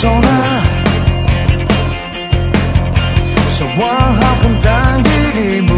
So, so, how can?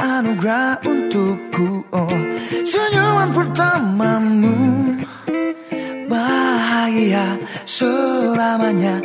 Anugerah untukku oh, Senyuman pertamamu. Bahagia selamanya